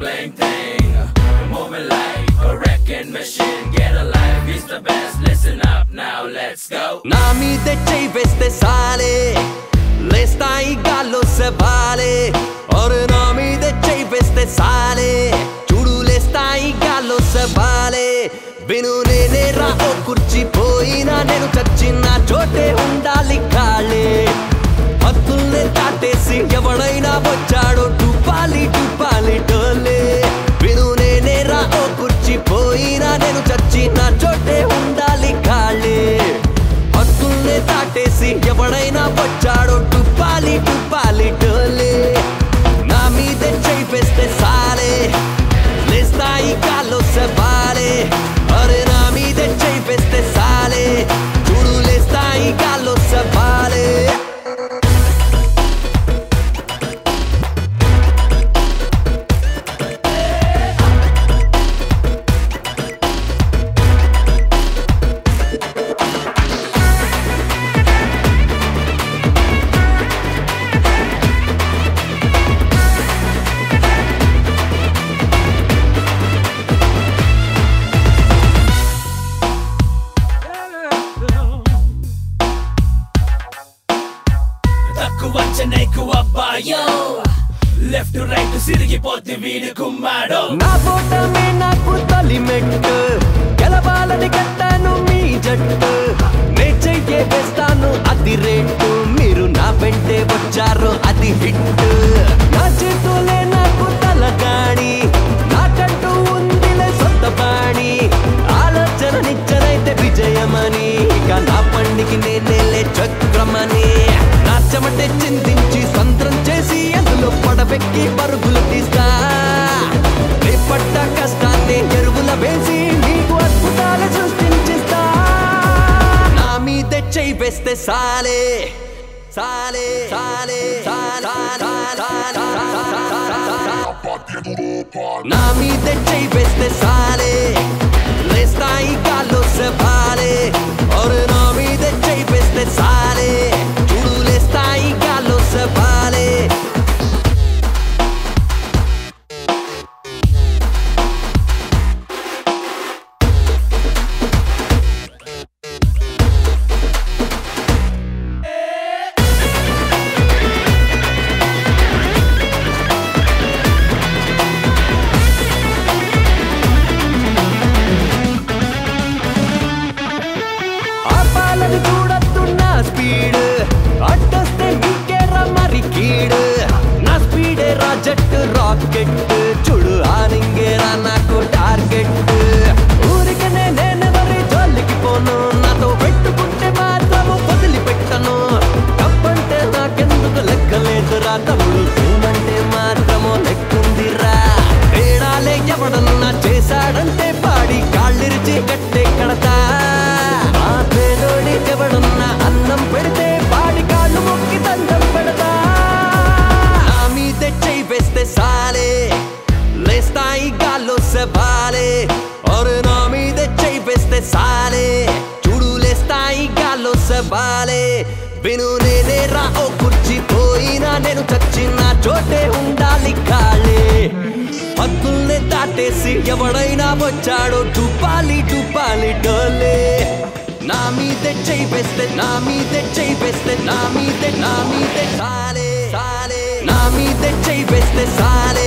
bling bling thing Moving like a wrecking machine Get a life, he's the best Listen up now, let's go నా మీద చెయ్యి వేస్తే సాలే లేస్తాయి గాల్లో సవాలే ఒరు నా మీద చెయ్యి వేస్తే సాలే చూడు లేస్తాయి గాల్లో సవాలే విను నేనే రా ఓ కుర్చీ పోయినా నేను చచ్చిన చోటే ఉండాలి కాళ్ళే తక్కువ చెన్నైకు అబ్బాయో. లెఫ్ట్ రైట్ సిరిగిపోతే వీడు కుమ్మాడో నా ఫోటమే నాకు పెక్కి పరుగులు తీస్తా రేపట్ట కష్టాన్ని ఎరువుల వేసి నీకు అద్భుతాలు సృష్టించిస్తా నా మీద చెయ్యి వేస్తే సాలే సాలే సాలే సాలే, సాలే, నా మీద చెయ్యి వేస్తే సాలే చూడు లేస్తాయి గాల్లో సవాలే. విను నేనే రా ఓ కుర్చీ పోయినా నేను చచ్చిన చోటే ఉండాలి కాళ్ళే హద్దుల్ని దాటేసి ఎవడైనా వచ్చాడో చూపాలి చూపాలి డోలే. నా మీద చెయ్యి వేస్తే నా మీద చెయ్యి వేస్తే నా మీద నా మీద సాలే సాలే. నా మీద చెయ్యి వేస్తే సాలే.